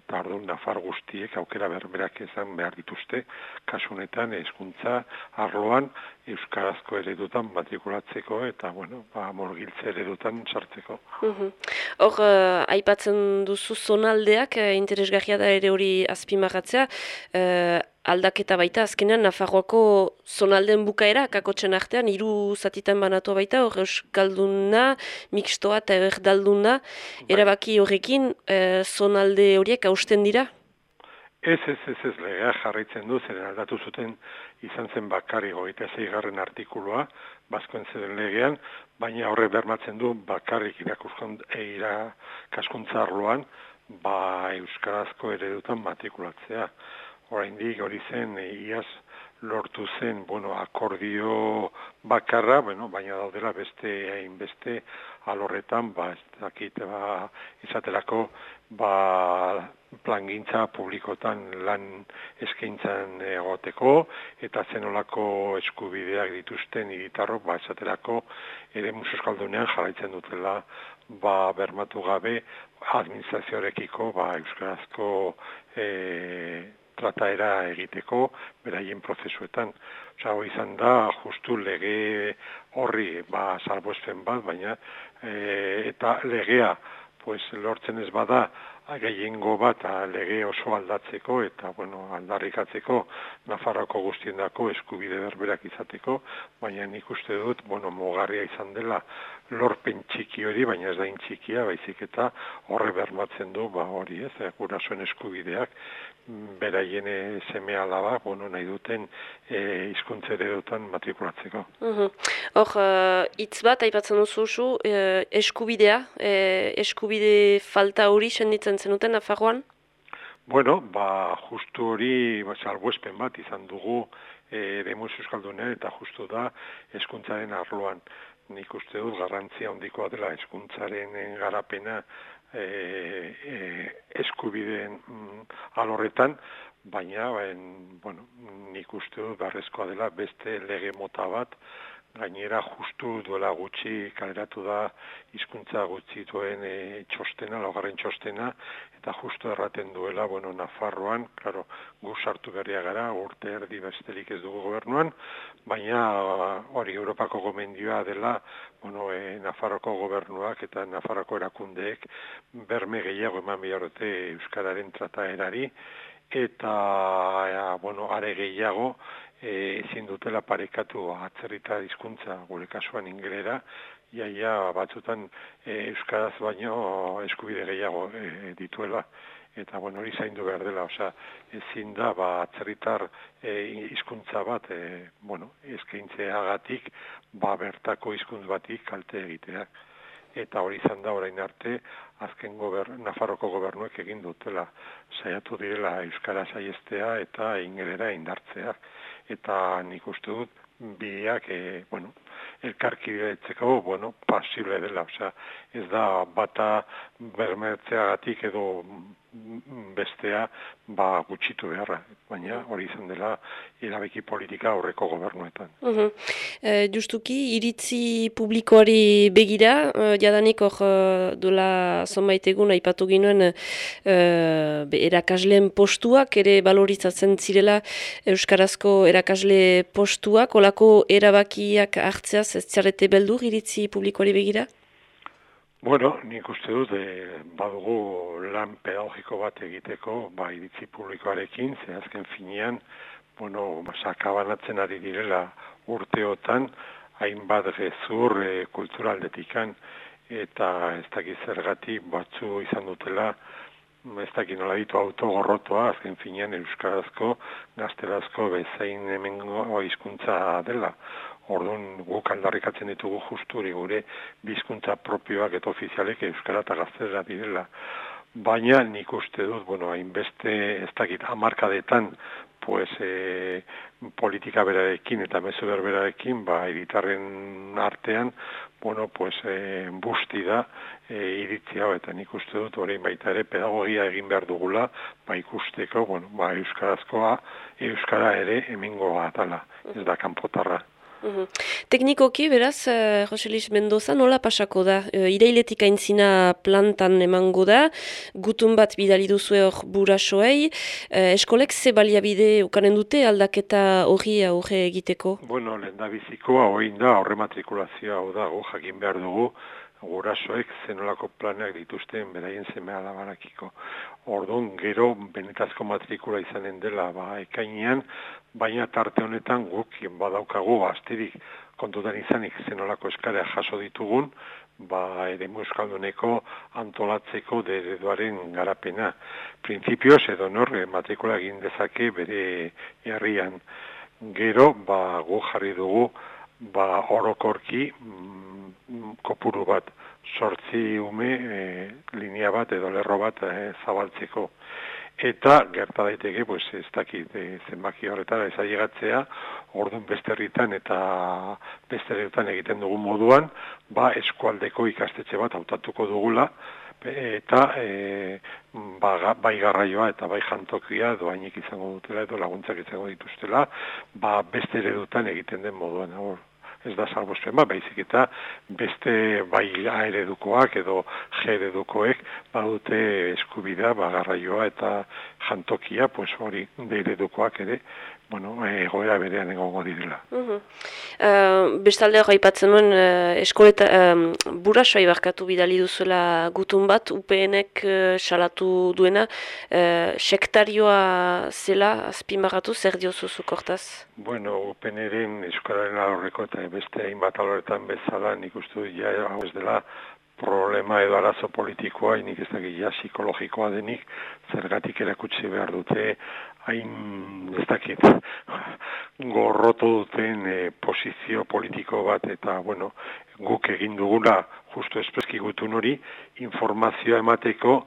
eta orduan nafar guztiek aukera berberak izan behar dituzte, kasunetan hezkuntza arloan euskarazko eredutan matrikulatzeko eta bueno, ba, morgiltze eredutan sartzeko. Hor, uh, aipatzen duzu zonaldeak, uh, interesgarria da ere hori azpimarratzea, uh, aldaketa baita, azkenean Nafarroako zonalden bukaera, kakotzen artean, hiru zatitan banatu baita, hor euskalduna, mixtoa eta erdalduna, bai. erabaki horrekin, zonalde horiek hausten dira? Ez, ez, ez, ez, legea jarraitzen du, zeren aldatu zuten izan zen bakarri goita zeigarren artikulua, bazkoen zeren legean, baina horre bermatzen du bakarrik eira kaskuntza arloan, ba euskarazko eredutan matrikulatzea. Horain hori zen, iaz lortu zen, bueno, akordio bakarra, bueno, baina daudela beste hainbeste alorretan, ba, ez dakit, ba, izatelako, ba, plangintza publikotan lan eskaintzan egoteko, eta zenolako eskubideak dituzten iritarrok, ba, esaterako, ere musoskaldunean jarraitzen dutela, ba, bermatu gabe, administrazioarekiko, ba, euskarazko, e, trataera egiteko, beraien prozesuetan. Osa, izan da, justu lege horri, ba, salboespen bat, baina, e, eta legea, pues, lortzen ez bada, gehiengo bat lege oso aldatzeko eta bueno, aldarrikatzeko Nafarroko guztiendako eskubide berberak izateko, baina nik uste dut, bueno, mogarria izan dela lorpen txiki hori, baina ez da intxikia, baizik eta horre bermatzen du, ba hori ez, gurasoen eskubideak, beraien seme alaba, bueno, nahi duten e, izkuntzere dutan matrikulatzeko. Hor, hitz uh, bat, aipatzen duzu zu, uh, eskubidea, uh, eskubide falta hori senditzen zenuten, afagoan? Bueno, ba, justu hori, ba, salbuespen bat izan dugu, e, demuz euskaldunen, eta justu da, eskuntzaren arloan. Nik uste dut garrantzia handikoa dela eskuntzaren garapena e, e, eskubideen mm, alorretan, baina ben, bueno, nik uste dut barrezkoa dela beste lege mota bat, gainera justu duela gutxi kaleratu da hizkuntza gutxi duen e, txostena, laugarren txostena, eta justu erraten duela, bueno, Nafarroan, claro, gu sartu berria gara, urte erdi bestelik ez dugu gobernuan, baina hori Europako gomendioa dela, bueno, e, Nafarroko gobernuak eta Nafarroko erakundeek berme gehiago eman biharote Euskararen trataerari, eta, e, bueno, are gehiago, ezin dutela parekatu atzerrita hizkuntza gure kasuan ingelera, iaia batzutan e, euskaraz baino eskubide gehiago e, dituela. Eta bueno, hori zaindu behar dela, osea, ezin da ba atzerritar e, hizkuntza bat, e, bueno, eskaintzeagatik ba bertako hizkuntz batik kalte egitea. Eta hori izan da orain arte azken gobern, Nafarroko gobernuek egin dutela. Saiatu direla euskara saiestea eta ingelera indartzea eta nik uste dut biak, e, bueno, elkarkidetzeko, bueno, pasible dela, osea, ez da bata bermertzeagatik edo bestea ba gutxitu beharra, baina hori izan dela irabeki politika horreko gobernuetan. Uh justuki, iritzi publikoari begira, uh, jadanik hor uh, dola zonbait egun aipatu ginuen uh, erakasleen postuak, ere balorizatzen zirela Euskarazko erakasle postuak, olako erabakiak hartzeaz ez zarete beldur iritzi publikoari begira? Bueno, nik uste dut, e, badugu lan pedagogiko bat egiteko, ba, iritzi publikoarekin, ze azken finean, bueno, sakabanatzen ari direla urteotan hainbat gezur e, kulturaldetikan eta ez dakiz zergatik batzu izan dutela ez dakit nola ditu autogorrotoa, azken finean euskarazko, gazterazko bezain hemengo hizkuntza dela. Orduan guk aldarrikatzen ditugu justuri gure bizkuntza propioak eta ofizialek euskara eta gaztera direla. Baina nik uste dut, bueno, hainbeste ez dakit amarkadetan pues, e, politika berarekin eta mezu berberarekin, ba, editarren artean, bueno, pues, e, busti da e, iritzi hau, eta nik uste dut, orain baita ere, pedagogia egin behar dugula, ba, ikusteko, bueno, ba, euskarazkoa, euskara ere, emingo atala, ez da kanpotarra. Mhm. Teknikoki, beraz, uh, Jose Luis Mendoza, nola pasako da? Uh, Ideiletik aintzina plantan emango da, gutun bat bidali duzu hor burasoei, uh, eskolek ze baliabide ukanen dute aldaketa hori aurre egiteko? Bueno, lehen da bizikoa, hori da, horre matrikulazioa, da, jakin behar dugu, gurasoek zenolako planeak dituzten beraien zeme alabarakiko. Orduan, gero, benetazko matrikula izanen dela, ba, ekainean, baina tarte honetan guk badaukagu, astirik kontutan izanik zenolako eskarea jaso ditugun, ba, ere euskalduneko antolatzeko dereduaren garapena. Printzipioz, edo nor, matrikula egin dezake bere herrian. Gero, ba, gu jarri dugu, ba, orokorki, mm, kopuru bat, sortzi ume e, linea bat edo lerro bat e, zabaltzeko. Eta gerta daiteke, pues, ez dakit e, zenbaki horretara ez ailegatzea, orduan besterritan eta besterritan egiten dugu moduan, ba, eskualdeko ikastetxe bat hautatuko dugula, eta e, ba, bai garraioa eta bai jantokia doainik izango dutela edo laguntzak izango dituztela, ba, beste eredutan egiten den moduan. Hor, ez da salbospen ba, baizik eta beste bai aeredukoak edo jeredukoek badute eskubida ba, garraioa eta jantokia, pues hori eredukoak ere, bueno, egoera berean egongo direla. Uh bestalde hori aipatzen nuen, uh, eskoleta, uh, burasoa ibarkatu bidali duzuela gutun bat, UPN-ek uh, salatu duena, uh, sektarioa zela, azpimarratu, zer diozu zukortaz? Bueno, UPN-eren eskolaren alorreko eta beste hainbat aloretan bezala nik ustu ja hau ez dela problema edo arazo politikoa, inik ez dakit ja psikologikoa denik, zergatik erakutsi behar dute, hain ez dakit, gorrotu duten e, posizio politiko bat, eta bueno, guk egin dugula, justu espreski gutun hori, informazioa emateko,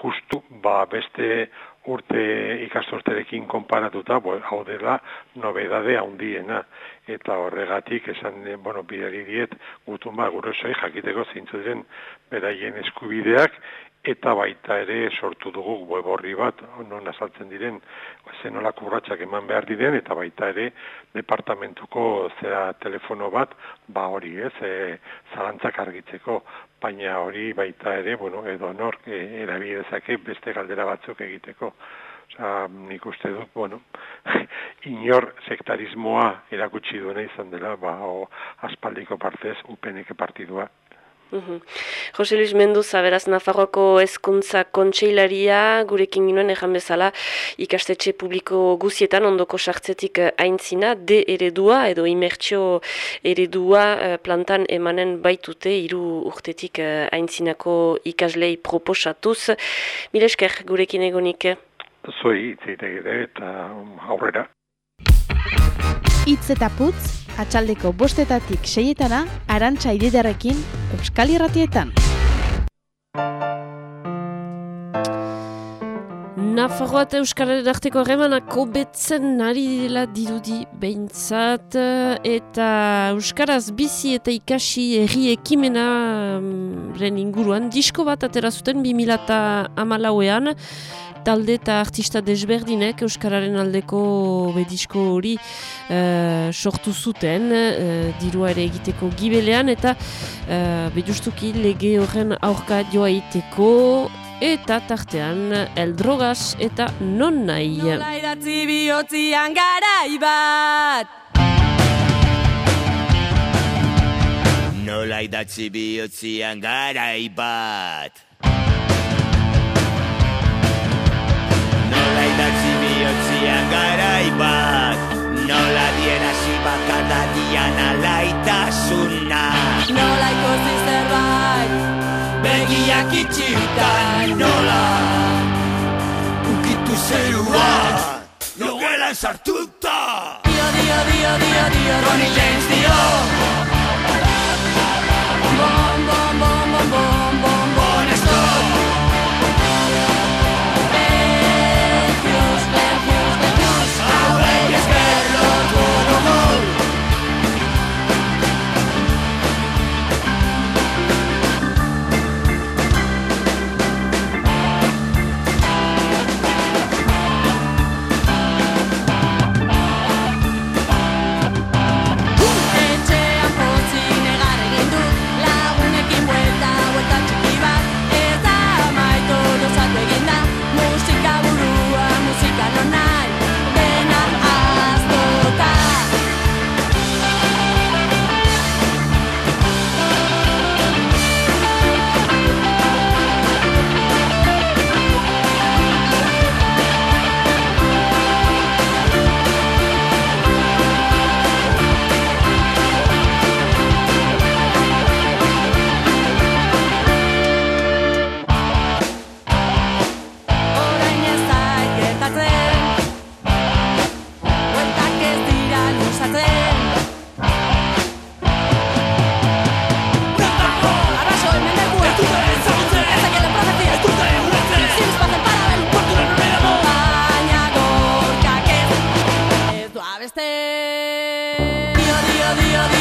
justu, ba, beste urte ikastorterekin konparatuta, bo, hau dela, nobedade handiena. Eta horregatik, esan, bueno, bidari diet, gutun ba, gurosoi, jakiteko zeintzu diren beraien eskubideak, eta baita ere sortu dugu web horri bat, non azaltzen diren zenolako urratsak eman behar diren, eta baita ere departamentuko zera telefono bat, ba hori ez, e, zalantzak argitzeko, baina hori baita ere, bueno, edo nor, e, erabidezake beste galdera batzuk egiteko. Osa, nik uste dut, bueno, inor sektarismoa erakutsi duena izan dela, ba, o, aspaldiko partez, upeneke partidua. Uhum. Jose Luis Mendoza, beraz, Nafarroako ezkuntza kontseilaria, gurekin ginoen ejan bezala, ikastetxe publiko guzietan ondoko sartzetik eh, aintzina, de eredua edo imertxo eredua eh, plantan emanen baitute, hiru urtetik eh, aintzinako ikaslei proposatuz. Milesker, gurekin egonik. Zoi, zeitegide eta aurrera. Itz eta putz, atxaldeko bostetatik seietana, arantxa ididarekin, Euskal Irratietan. Nafarroa eta Euskararen arteko harremanako betzen nari dela dirudi behintzat eta Euskaraz bizi eta ikasi erri ekimena ren inguruan disko bat atera zuten 2008an talde eta artista desberdinek Euskararen aldeko bedisko hori uh, sortu zuten uh, dirua ere egiteko gibelean eta uh, bedustuki lege horren aurka joa iteko eta tartean eldrogaz eta non nahi. Nola idatzi bihotzian garaibat Nola idatzi bihotzian garaibat idatzi garai bat. Nola dierazi bakarra dian alaitasuna. Nola ikusi zerbait Begiak itxita nola. Ukitu zerua Nogela esartuta Dio, dio, dio, dio, dio, dio, dio, dio, dio, dio, dio, dio, dio, dio, dio, dio,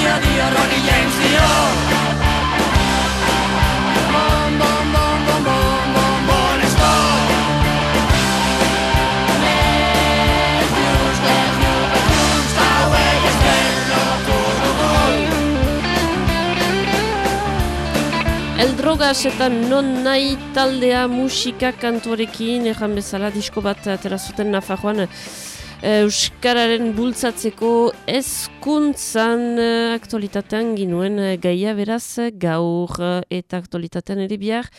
dio, dio, dio Ronnie James dio Bom, bom, bom, bom, bom, bom, bon stop Legius, legius, legius Hauei esker lotu dugu Eldrogas eta non nahi taldea musika kantuarekin, ejan bezala disko bat atera zuten Nafarroan. eh, Euskararen bultzatzeko ezkuntzan eh, aktualitatean ginuen eh, gaia beraz gaur eh, eta aktualitatean ere bihar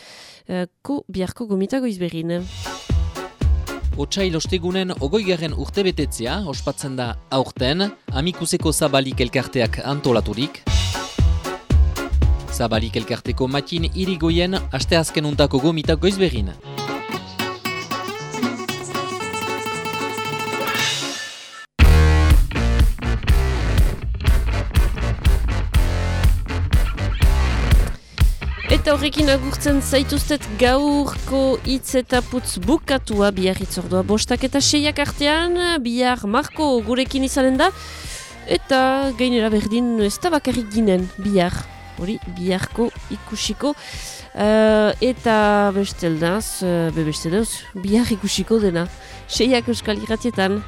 ko, biharko gomitago izberin. Otsail ostegunen ogoigarren urtebetetzea ospatzen da aurten, amikuseko zabalik elkarteak antolaturik. Zabalik elkarteko matin irigoien asteazken untako gomitak goizberin. Eta horrekin agurtzen zaituztet gaurko hitz eta putz bukatua bihar itzordua bostak eta seiak artean, bihar Marko gurekin izanen da, eta gainera berdin ez da bakarrik ginen bihar, hori biharko ikusiko, uh, eta besteldaz, uh, be besteldaz, bihar ikusiko dena, seiak euskal irratietan.